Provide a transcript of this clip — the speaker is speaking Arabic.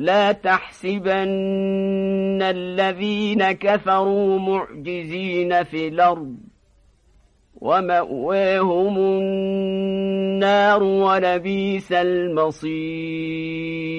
لا تحسبن الذين كفروا معجزين في الأرض ومأواهم النار ولبيس المصير.